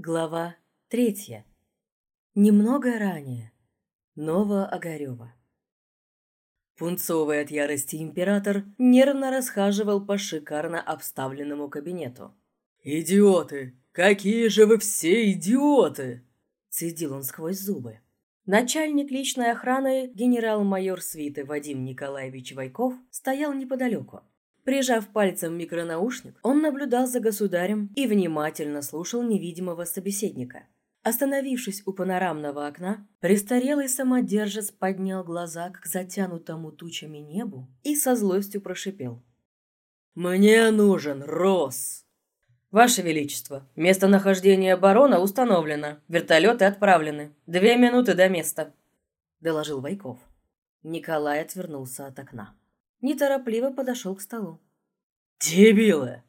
Глава третья. Немного ранее. Новоогарева. Пунцовый от ярости император нервно расхаживал по шикарно обставленному кабинету. «Идиоты! Какие же вы все идиоты!» Цедил он сквозь зубы. Начальник личной охраны, генерал-майор свиты Вадим Николаевич Вайков, стоял неподалеку. Прижав пальцем микронаушник, он наблюдал за государем и внимательно слушал невидимого собеседника. Остановившись у панорамного окна, престарелый самодержец поднял глаза к затянутому тучами небу и со злостью прошипел. «Мне нужен Рос!» «Ваше Величество, местонахождение барона установлено, вертолеты отправлены. Две минуты до места», — доложил Вайков. Николай отвернулся от окна неторопливо подошел к столу. «Дебилы!»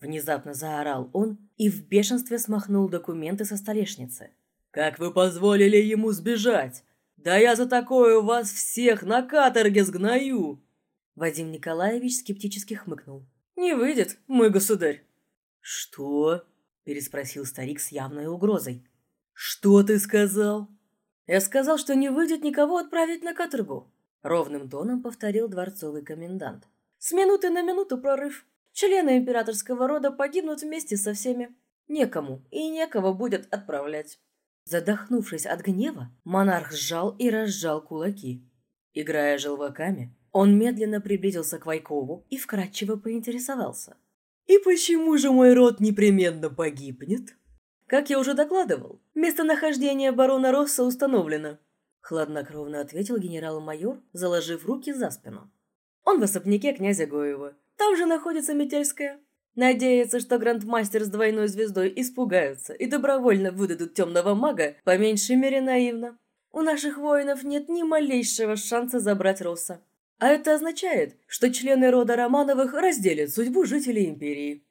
Внезапно заорал он и в бешенстве смахнул документы со столешницы. «Как вы позволили ему сбежать? Да я за такое вас всех на каторге сгною!» Вадим Николаевич скептически хмыкнул. «Не выйдет, мой государь!» «Что?» – переспросил старик с явной угрозой. «Что ты сказал?» «Я сказал, что не выйдет никого отправить на каторгу. Ровным тоном повторил дворцовый комендант. «С минуты на минуту прорыв. Члены императорского рода погибнут вместе со всеми. Некому и некого будет отправлять». Задохнувшись от гнева, монарх сжал и разжал кулаки. Играя желваками, он медленно приблизился к Вайкову и вкратчиво поинтересовался. «И почему же мой род непременно погибнет?» «Как я уже докладывал, местонахождение барона Росса установлено. Хладнокровно ответил генерал-майор, заложив руки за спину. Он в особняке князя Гоева. Там же находится Метельская. Надеется, что грандмастер с двойной звездой испугаются и добровольно выдадут темного мага, по меньшей мере наивно. У наших воинов нет ни малейшего шанса забрать Росса. А это означает, что члены рода Романовых разделят судьбу жителей Империи.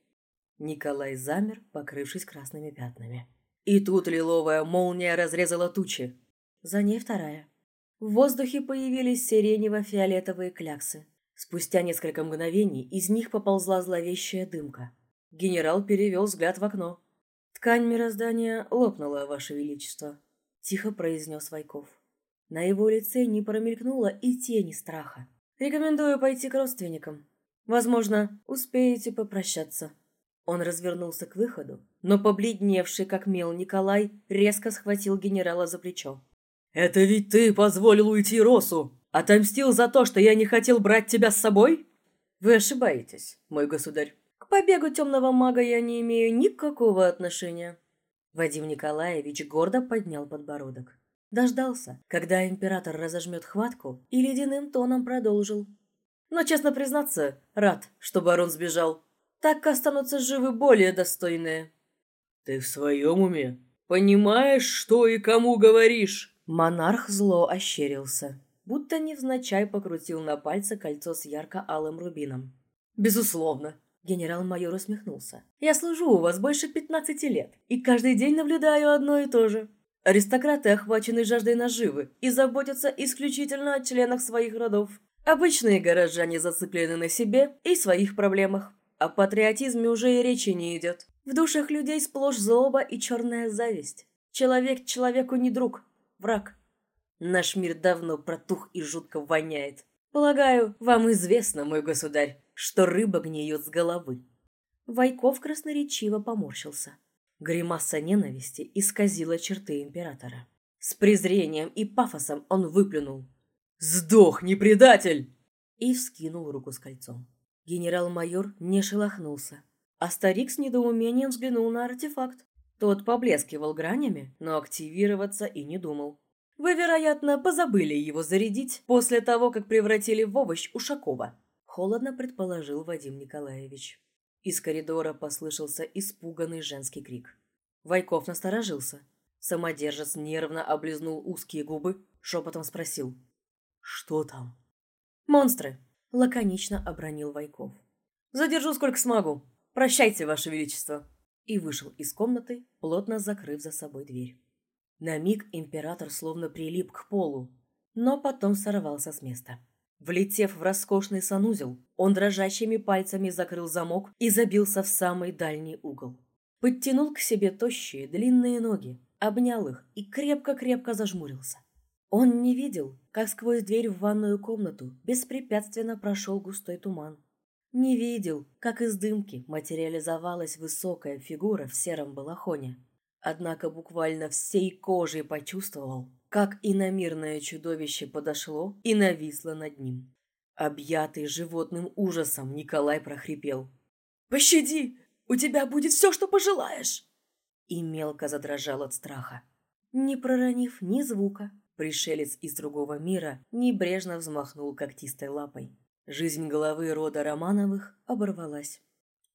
Николай замер, покрывшись красными пятнами. И тут лиловая молния разрезала тучи. За ней вторая. В воздухе появились сиренево-фиолетовые кляксы. Спустя несколько мгновений из них поползла зловещая дымка. Генерал перевел взгляд в окно. «Ткань мироздания лопнула, Ваше Величество», — тихо произнес Вайков. На его лице не промелькнуло и тени страха. «Рекомендую пойти к родственникам. Возможно, успеете попрощаться». Он развернулся к выходу, но побледневший как мел Николай резко схватил генерала за плечо. «Это ведь ты позволил уйти Росу! Отомстил за то, что я не хотел брать тебя с собой?» «Вы ошибаетесь, мой государь. К побегу темного мага я не имею никакого отношения». Вадим Николаевич гордо поднял подбородок. Дождался, когда император разожмет хватку, и ледяным тоном продолжил. «Но, честно признаться, рад, что барон сбежал. Так останутся живы более достойные». «Ты в своем уме? Понимаешь, что и кому говоришь?» Монарх зло ощерился, будто невзначай покрутил на пальце кольцо с ярко-алым рубином. «Безусловно», — генерал-майор усмехнулся. «Я служу у вас больше пятнадцати лет, и каждый день наблюдаю одно и то же. Аристократы охвачены жаждой наживы и заботятся исключительно о членах своих родов. Обычные горожане зациклены на себе и своих проблемах. О патриотизме уже и речи не идет. В душах людей сплошь злоба и черная зависть. Человек человеку не друг, враг. Наш мир давно протух и жутко воняет. Полагаю, вам известно, мой государь, что рыба гниет с головы. Вайков красноречиво поморщился. Гримаса ненависти исказила черты императора. С презрением и пафосом он выплюнул. «Сдохни, предатель!» И вскинул руку с кольцом. Генерал-майор не шелохнулся, а старик с недоумением взглянул на артефакт. Тот поблескивал гранями, но активироваться и не думал. Вы, вероятно, позабыли его зарядить после того, как превратили в овощ Ушакова. Холодно предположил Вадим Николаевич. Из коридора послышался испуганный женский крик. Вайков насторожился. Самодержец нервно облизнул узкие губы, шепотом спросил. «Что там?» «Монстры!» — лаконично обронил Вайков. «Задержу сколько смогу. Прощайте, Ваше Величество!» И вышел из комнаты, плотно закрыв за собой дверь. На миг император словно прилип к полу, но потом сорвался с места. Влетев в роскошный санузел, он дрожащими пальцами закрыл замок и забился в самый дальний угол. Подтянул к себе тощие, длинные ноги, обнял их и крепко-крепко зажмурился. Он не видел, как сквозь дверь в ванную комнату беспрепятственно прошел густой туман. Не видел, как из дымки материализовалась высокая фигура в сером балахоне. Однако буквально всей кожей почувствовал, как иномирное чудовище подошло и нависло над ним. Объятый животным ужасом, Николай прохрипел. «Пощади! У тебя будет все, что пожелаешь!» И мелко задрожал от страха. Не проронив ни звука, пришелец из другого мира небрежно взмахнул когтистой лапой. Жизнь головы рода Романовых оборвалась.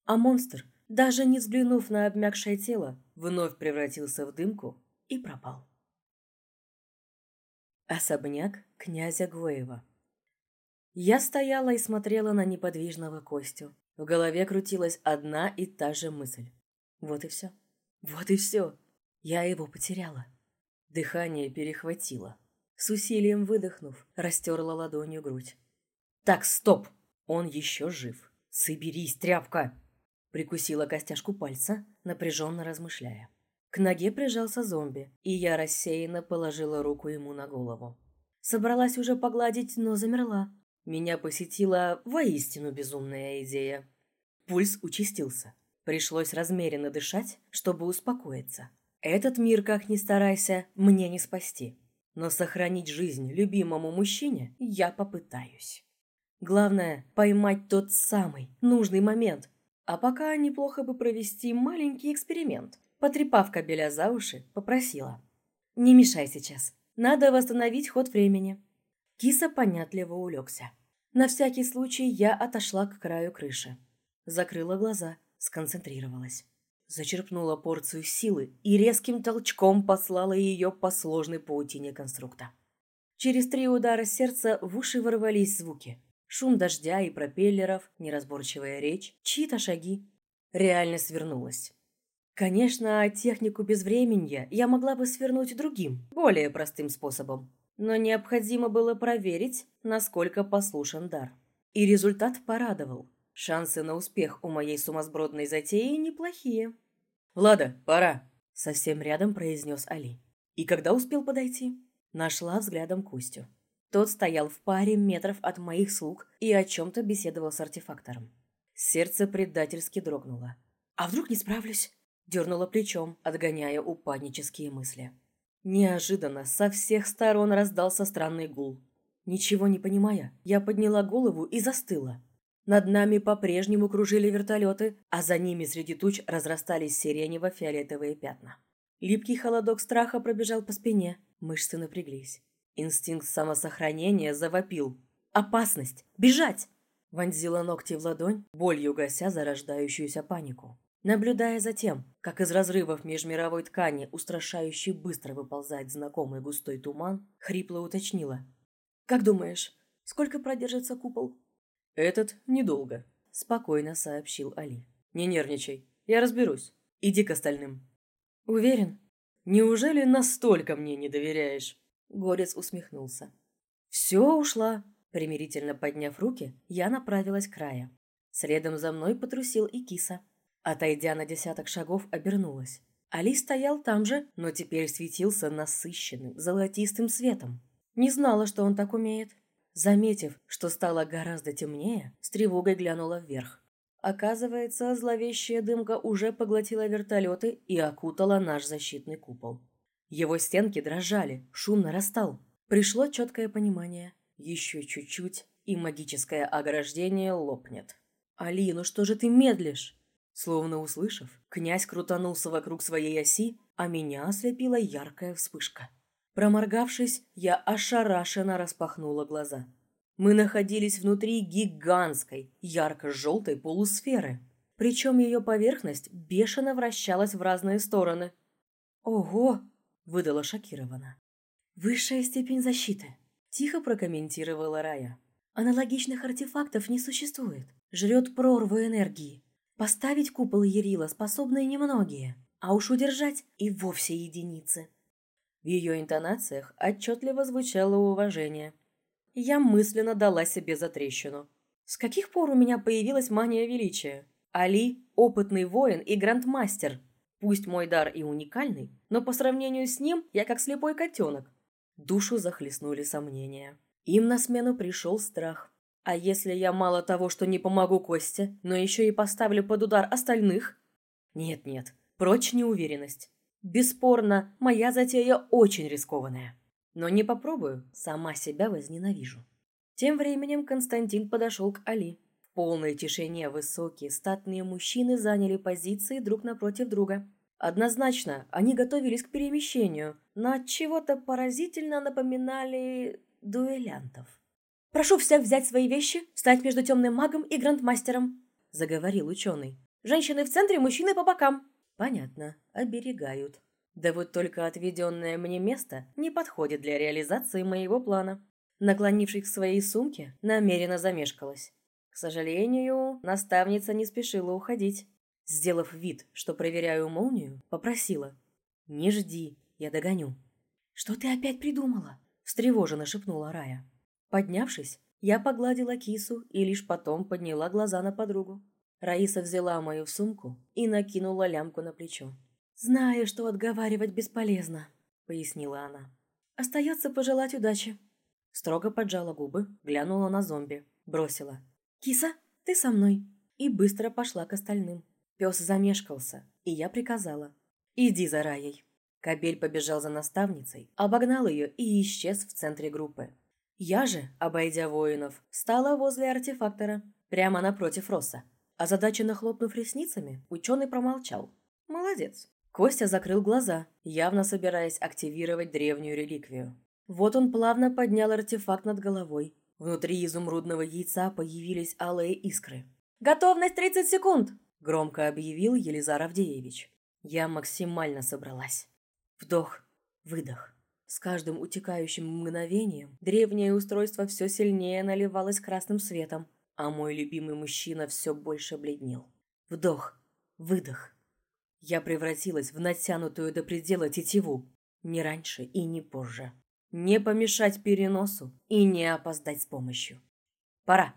А монстр, даже не взглянув на обмякшее тело, вновь превратился в дымку и пропал. Особняк князя Гвоева я стояла и смотрела на неподвижного Костю. В голове крутилась одна и та же мысль. Вот и все. Вот и все. Я его потеряла. Дыхание перехватило. С усилием выдохнув, растерла ладонью грудь. «Так, стоп! Он еще жив. Соберись, тряпка!» Прикусила костяшку пальца, напряженно размышляя. К ноге прижался зомби, и я рассеянно положила руку ему на голову. Собралась уже погладить, но замерла, меня посетила воистину безумная идея. Пульс участился. Пришлось размеренно дышать, чтобы успокоиться. Этот мир, как ни старайся, мне не спасти. Но сохранить жизнь любимому мужчине я попытаюсь. Главное – поймать тот самый нужный момент. А пока неплохо бы провести маленький эксперимент. Потрепав кабеля за уши, попросила. «Не мешай сейчас. Надо восстановить ход времени». Киса понятливо улегся. На всякий случай я отошла к краю крыши. Закрыла глаза, сконцентрировалась. Зачерпнула порцию силы и резким толчком послала ее по сложной паутине конструкта. Через три удара сердца в уши ворвались звуки. Шум дождя и пропеллеров, неразборчивая речь, чьи-то шаги. Реальность вернулась. Конечно, технику безвременья я могла бы свернуть другим, более простым способом но необходимо было проверить, насколько послушен дар. И результат порадовал. Шансы на успех у моей сумасбродной затеи неплохие. «Влада, пора!» — совсем рядом произнес Али. «И когда успел подойти?» Нашла взглядом Кустю. Тот стоял в паре метров от моих слуг и о чем-то беседовал с артефактором. Сердце предательски дрогнуло. «А вдруг не справлюсь?» Дернула плечом, отгоняя упаднические мысли. Неожиданно со всех сторон раздался странный гул. Ничего не понимая, я подняла голову и застыла. Над нами по-прежнему кружили вертолеты, а за ними среди туч разрастались сиренево-фиолетовые пятна. Липкий холодок страха пробежал по спине, мышцы напряглись. Инстинкт самосохранения завопил. «Опасность! Бежать!» Вонзила ногти в ладонь, болью гася зарождающуюся панику. Наблюдая за тем, как из разрывов межмировой ткани устрашающе быстро выползает знакомый густой туман, хрипло уточнила. «Как думаешь, сколько продержится купол?» «Этот недолго», — спокойно сообщил Али. «Не нервничай, я разберусь. Иди к остальным». «Уверен?» «Неужели настолько мне не доверяешь?» Горец усмехнулся. «Все ушла». Примирительно подняв руки, я направилась к краю. Следом за мной потрусил и киса. Отойдя на десяток шагов, обернулась. Али стоял там же, но теперь светился насыщенным, золотистым светом. Не знала, что он так умеет. Заметив, что стало гораздо темнее, с тревогой глянула вверх. Оказывается, зловещая дымка уже поглотила вертолеты и окутала наш защитный купол. Его стенки дрожали, шум нарастал. Пришло четкое понимание. Еще чуть-чуть, и магическое ограждение лопнет. «Али, ну что же ты медлишь?» Словно услышав, князь крутанулся вокруг своей оси, а меня ослепила яркая вспышка. Проморгавшись, я ошарашенно распахнула глаза. Мы находились внутри гигантской, ярко-желтой полусферы. Причем ее поверхность бешено вращалась в разные стороны. «Ого!» – выдала шокированно. «Высшая степень защиты», – тихо прокомментировала Рая. «Аналогичных артефактов не существует. Жрет прорву энергии. Поставить купол Ерила способны немногие, а уж удержать и вовсе единицы. В ее интонациях отчетливо звучало уважение. Я мысленно дала себе затрещину. С каких пор у меня появилась мания величия? Али – опытный воин и грандмастер. Пусть мой дар и уникальный, но по сравнению с ним я как слепой котенок. Душу захлестнули сомнения. Им на смену пришел страх. А если я мало того, что не помогу Косте, но еще и поставлю под удар остальных? Нет-нет, прочь неуверенность. Бесспорно, моя затея очень рискованная. Но не попробую, сама себя возненавижу. Тем временем Константин подошел к Али. В полной тишине высокие, статные мужчины заняли позиции друг напротив друга. Однозначно, они готовились к перемещению, но от чего-то поразительно напоминали дуэлянтов. «Прошу всех взять свои вещи, стать между темным магом и грандмастером», – заговорил ученый. «Женщины в центре, мужчины по бокам». «Понятно, оберегают. Да вот только отведенное мне место не подходит для реализации моего плана». Наклонившись к своей сумке, намеренно замешкалась. К сожалению, наставница не спешила уходить. Сделав вид, что проверяю молнию, попросила. «Не жди, я догоню». «Что ты опять придумала?» – встревоженно шепнула Рая. Поднявшись, я погладила кису и лишь потом подняла глаза на подругу. Раиса взяла мою сумку и накинула лямку на плечо. «Знаю, что отговаривать бесполезно», — пояснила она. «Остается пожелать удачи». Строго поджала губы, глянула на зомби, бросила. «Киса, ты со мной!» И быстро пошла к остальным. Пес замешкался, и я приказала. «Иди за Раей». Кобель побежал за наставницей, обогнал ее и исчез в центре группы. Я же, обойдя воинов, стала возле артефактора, прямо напротив Росса. Озадаченно хлопнув ресницами, ученый промолчал. «Молодец». Костя закрыл глаза, явно собираясь активировать древнюю реликвию. Вот он плавно поднял артефакт над головой. Внутри изумрудного яйца появились алые искры. «Готовность 30 секунд!» – громко объявил Елизар Авдеевич. Я максимально собралась. Вдох, выдох. С каждым утекающим мгновением древнее устройство все сильнее наливалось красным светом, а мой любимый мужчина все больше бледнел. Вдох, выдох. Я превратилась в натянутую до предела тетиву. Не раньше и не позже не помешать переносу и не опоздать с помощью. Пора.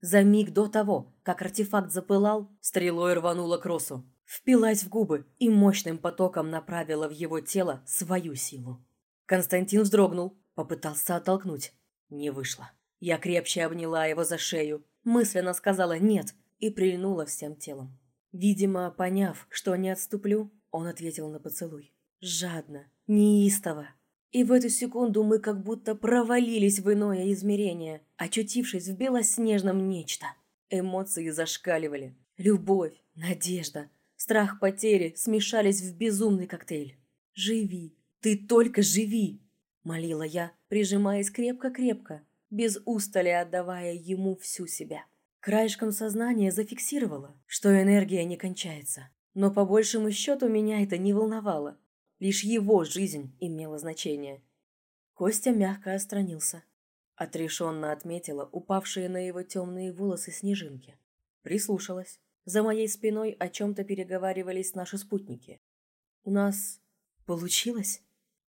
За миг до того, как артефакт запылал, стрелой рванула к Росу, впилась в губы и мощным потоком направила в его тело свою силу. Константин вздрогнул, попытался оттолкнуть. Не вышло. Я крепче обняла его за шею, мысленно сказала «нет» и прильнула всем телом. Видимо, поняв, что не отступлю, он ответил на поцелуй. Жадно, неистово, и в эту секунду мы как будто провалились в иное измерение, очутившись в белоснежном нечто. Эмоции зашкаливали. Любовь, надежда, страх потери смешались в безумный коктейль. «Живи! Ты только живи!» – молила я, прижимаясь крепко-крепко, без устали отдавая ему всю себя. Краешком сознания зафиксировала, что энергия не кончается. Но по большему счету меня это не волновало. Лишь его жизнь имела значение. Костя мягко отстранился. Отрешенно отметила упавшие на его темные волосы снежинки. Прислушалась. За моей спиной о чем-то переговаривались наши спутники. «У нас получилось?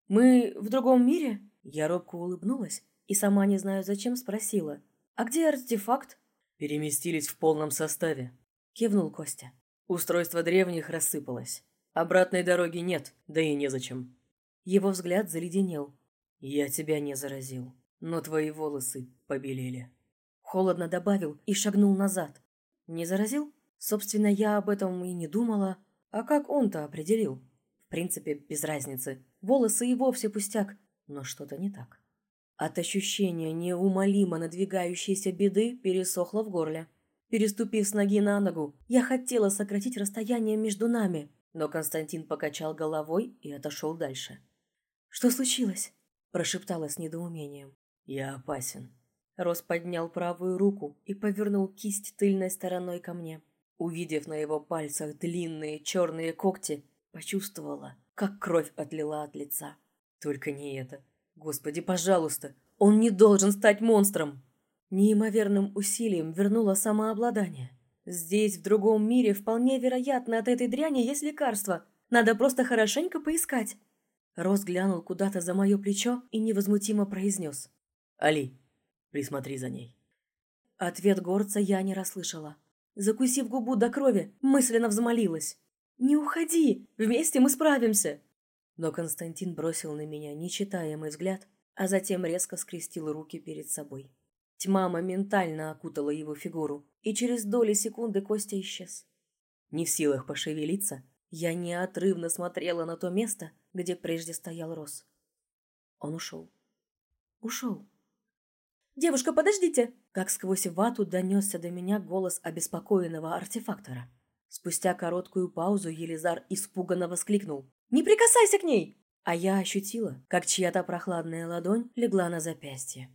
Мы в другом мире?» Я робко улыбнулась и сама не знаю зачем спросила. «А где артефакт?» «Переместились в полном составе», — кивнул Костя. Устройство древних рассыпалось. Обратной дороги нет, да и незачем. Его взгляд заледенел. Я тебя не заразил, но твои волосы побелели. Холодно добавил и шагнул назад. Не заразил? Собственно, я об этом и не думала. А как он-то определил? В принципе, без разницы. Волосы и вовсе пустяк. Но что-то не так. От ощущения неумолимо надвигающейся беды пересохло в горле. Переступив с ноги на ногу, я хотела сократить расстояние между нами, но Константин покачал головой и отошел дальше. «Что случилось?» – прошептала с недоумением. «Я опасен». Рос поднял правую руку и повернул кисть тыльной стороной ко мне. Увидев на его пальцах длинные черные когти, почувствовала, как кровь отлила от лица. Только не это. Господи, пожалуйста, он не должен стать монстром. Неимоверным усилием вернула самообладание. Здесь, в другом мире, вполне вероятно, от этой дряни есть лекарство. Надо просто хорошенько поискать. Рос глянул куда-то за мое плечо и невозмутимо произнес. «Али, присмотри за ней». Ответ горца я не расслышала. Закусив губу до крови, мысленно взмолилась. «Не уходи! Вместе мы справимся!» Но Константин бросил на меня нечитаемый взгляд, а затем резко скрестил руки перед собой. Тьма моментально окутала его фигуру, и через доли секунды Костя исчез. Не в силах пошевелиться, я неотрывно смотрела на то место, где прежде стоял Рос. Он ушел. Ушел. «Девушка, подождите!» Как сквозь вату донесся до меня голос обеспокоенного артефактора. Спустя короткую паузу Елизар испуганно воскликнул. «Не прикасайся к ней!» А я ощутила, как чья-то прохладная ладонь легла на запястье.